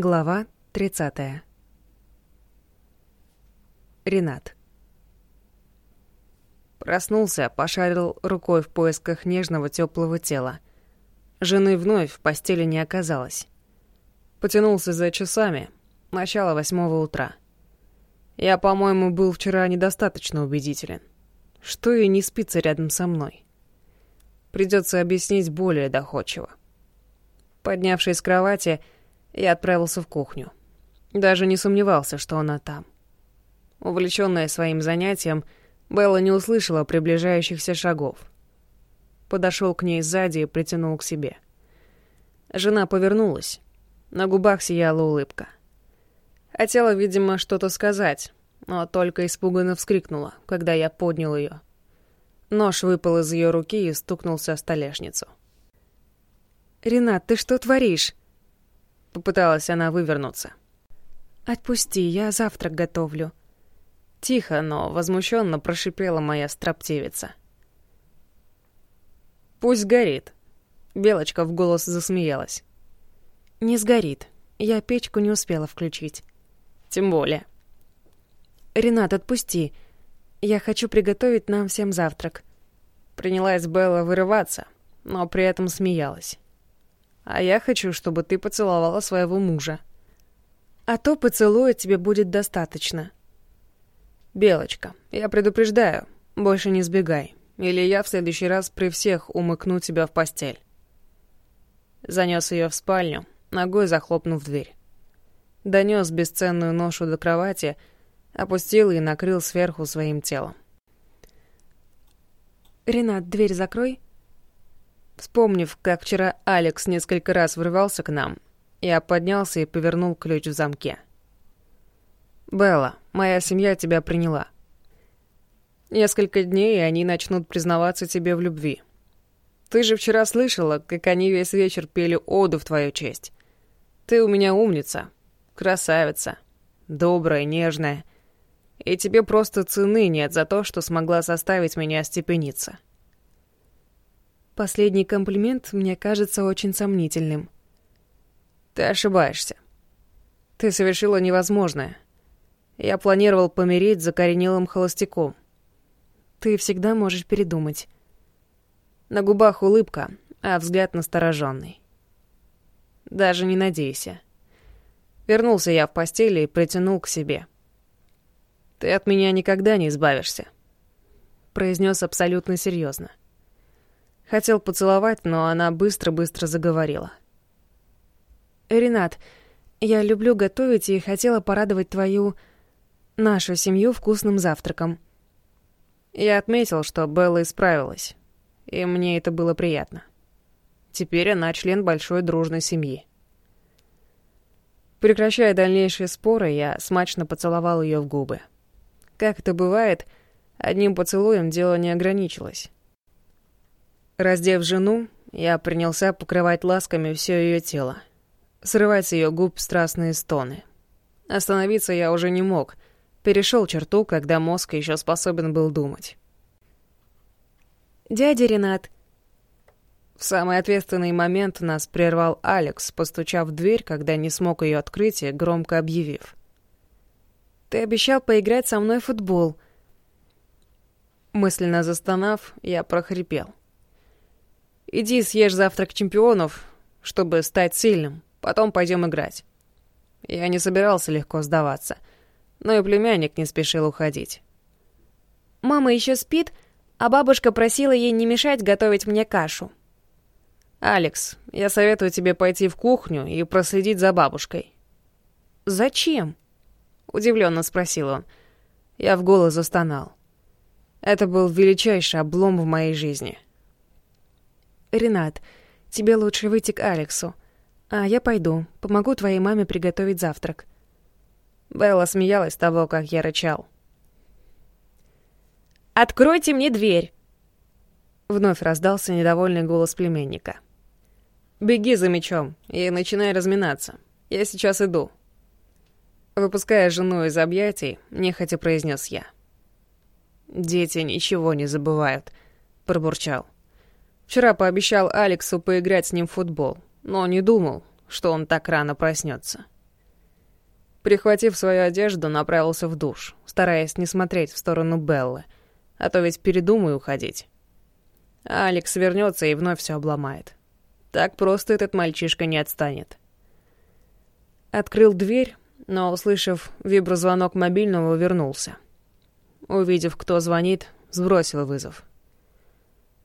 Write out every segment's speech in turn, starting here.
Глава 30. Ренат. Проснулся, пошарил рукой в поисках нежного теплого тела. Жены вновь в постели не оказалось. Потянулся за часами. Начало восьмого утра. Я, по-моему, был вчера недостаточно убедителен. Что и не спится рядом со мной. Придется объяснить более доходчиво. Поднявшись с кровати, отправился в кухню. Даже не сомневался, что она там. Увлечённая своим занятием, Белла не услышала приближающихся шагов. Подошел к ней сзади и притянул к себе. Жена повернулась. На губах сияла улыбка. Хотела, видимо, что-то сказать, но только испуганно вскрикнула, когда я поднял ее. Нож выпал из ее руки и стукнулся о столешницу. «Ренат, ты что творишь?» Попыталась она вывернуться. «Отпусти, я завтрак готовлю». Тихо, но возмущенно прошипела моя строптивица. «Пусть горит». Белочка в голос засмеялась. «Не сгорит. Я печку не успела включить». «Тем более». «Ренат, отпусти. Я хочу приготовить нам всем завтрак». Принялась Белла вырываться, но при этом смеялась. А я хочу, чтобы ты поцеловала своего мужа. А то поцелуя тебе будет достаточно. Белочка, я предупреждаю, больше не сбегай, или я в следующий раз при всех умыкну тебя в постель. Занес ее в спальню, ногой захлопнув дверь. Донес бесценную ношу до кровати, опустил и накрыл сверху своим телом. «Ренат, дверь закрой», Вспомнив, как вчера Алекс несколько раз врывался к нам, я поднялся и повернул ключ в замке. «Белла, моя семья тебя приняла. Несколько дней, и они начнут признаваться тебе в любви. Ты же вчера слышала, как они весь вечер пели оду в твою честь. Ты у меня умница, красавица, добрая, нежная, и тебе просто цены нет за то, что смогла заставить меня остепениться». Последний комплимент мне кажется очень сомнительным. Ты ошибаешься. Ты совершила невозможное. Я планировал помереть за коренелым холостяком. Ты всегда можешь передумать. На губах улыбка, а взгляд настороженный. Даже не надейся. Вернулся я в постели и притянул к себе. «Ты от меня никогда не избавишься», — произнес абсолютно серьезно. Хотел поцеловать, но она быстро-быстро заговорила. «Ренат, я люблю готовить и хотела порадовать твою... нашу семью вкусным завтраком». Я отметил, что Белла исправилась, и мне это было приятно. Теперь она член большой дружной семьи. Прекращая дальнейшие споры, я смачно поцеловал ее в губы. Как это бывает, одним поцелуем дело не ограничилось. Раздев жену, я принялся покрывать ласками все ее тело, срывать с ее губ страстные стоны. Остановиться я уже не мог, перешел черту, когда мозг еще способен был думать. «Дядя Ренат!» В самый ответственный момент нас прервал Алекс, постучав в дверь, когда не смог ее открыть и громко объявив. «Ты обещал поиграть со мной в футбол». Мысленно застонав, я прохрипел. Иди съешь завтрак чемпионов, чтобы стать сильным. Потом пойдем играть. Я не собирался легко сдаваться, но и племянник не спешил уходить. Мама еще спит, а бабушка просила ей не мешать готовить мне кашу. «Алекс, я советую тебе пойти в кухню и проследить за бабушкой». «Зачем?» — удивленно спросил он. Я в голос застонал. Это был величайший облом в моей жизни — «Ренат, тебе лучше выйти к Алексу. А я пойду, помогу твоей маме приготовить завтрак». Белла смеялась того, как я рычал. «Откройте мне дверь!» Вновь раздался недовольный голос племенника. «Беги за мечом и начинай разминаться. Я сейчас иду». Выпуская жену из объятий, нехотя произнес я. «Дети ничего не забывают», — пробурчал. Вчера пообещал Алексу поиграть с ним в футбол, но не думал, что он так рано проснется. Прихватив свою одежду, направился в душ, стараясь не смотреть в сторону Беллы, а то ведь передумаю уходить. Алекс вернется и вновь все обломает. Так просто этот мальчишка не отстанет. Открыл дверь, но, услышав виброзвонок мобильного, вернулся. Увидев, кто звонит, сбросил вызов.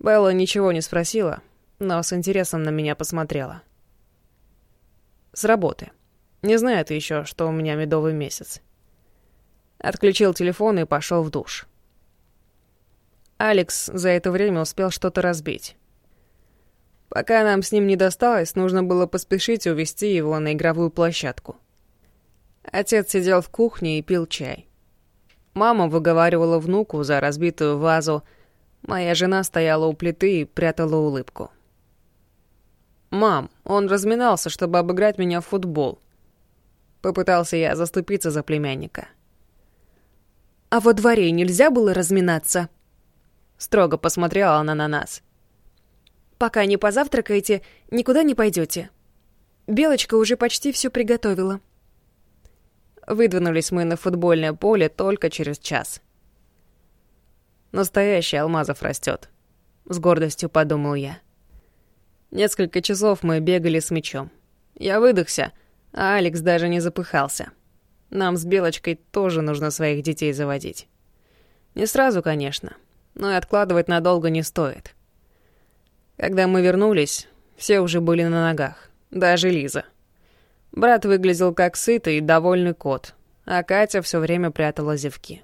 Белла ничего не спросила, но с интересом на меня посмотрела. С работы. Не знает еще, что у меня медовый месяц. Отключил телефон и пошел в душ. Алекс за это время успел что-то разбить. Пока нам с ним не досталось, нужно было поспешить увести его на игровую площадку. Отец сидел в кухне и пил чай. Мама выговаривала внуку за разбитую вазу. Моя жена стояла у плиты и прятала улыбку. «Мам, он разминался, чтобы обыграть меня в футбол». Попытался я заступиться за племянника. «А во дворе нельзя было разминаться?» Строго посмотрела она на нас. «Пока не позавтракаете, никуда не пойдете. Белочка уже почти все приготовила». Выдвинулись мы на футбольное поле только через час. Настоящий Алмазов растет, с гордостью подумал я. Несколько часов мы бегали с мячом. Я выдохся, а Алекс даже не запыхался. Нам с Белочкой тоже нужно своих детей заводить. Не сразу, конечно, но и откладывать надолго не стоит. Когда мы вернулись, все уже были на ногах, даже Лиза. Брат выглядел как сытый и довольный кот, а Катя все время прятала зевки.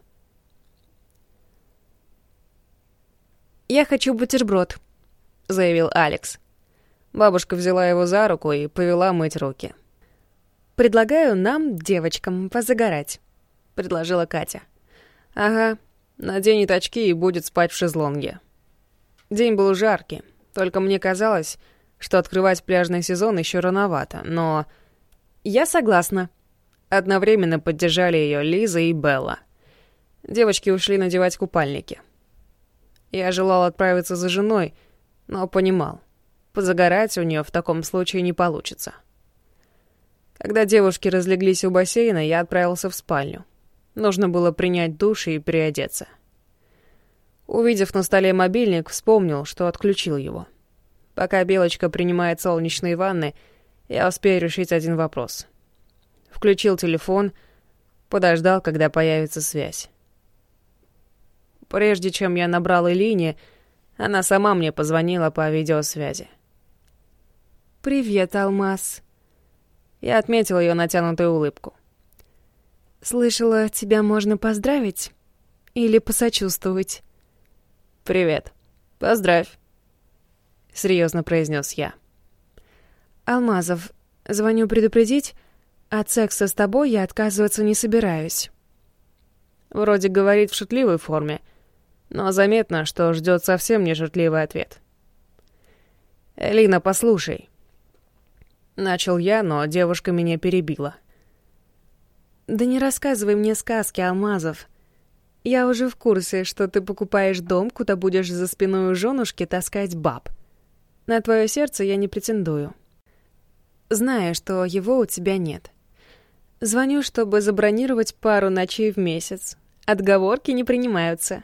«Я хочу бутерброд», — заявил Алекс. Бабушка взяла его за руку и повела мыть руки. «Предлагаю нам, девочкам, позагорать», — предложила Катя. «Ага, наденет очки и будет спать в шезлонге». День был жаркий, только мне казалось, что открывать пляжный сезон еще рановато, но «Я согласна». Одновременно поддержали ее Лиза и Белла. Девочки ушли надевать купальники. Я желал отправиться за женой, но понимал, позагорать у нее в таком случае не получится. Когда девушки разлеглись у бассейна, я отправился в спальню. Нужно было принять душ и переодеться. Увидев на столе мобильник, вспомнил, что отключил его. Пока Белочка принимает солнечные ванны, я успею решить один вопрос. Включил телефон, подождал, когда появится связь. Прежде чем я набрал Элине, она сама мне позвонила по видеосвязи. «Привет, Алмаз». Я отметил ее натянутую улыбку. «Слышала, тебя можно поздравить? Или посочувствовать?» «Привет. Поздравь», — серьезно произнес я. «Алмазов, звоню предупредить, от секса с тобой я отказываться не собираюсь». Вроде говорит в шутливой форме, но заметно, что ждет совсем не шутливый ответ. «Элина, послушай». Начал я, но девушка меня перебила. «Да не рассказывай мне сказки, Алмазов. Я уже в курсе, что ты покупаешь дом, куда будешь за спиной у женушки таскать баб. На твое сердце я не претендую зная, что его у тебя нет. Звоню, чтобы забронировать пару ночей в месяц. Отговорки не принимаются.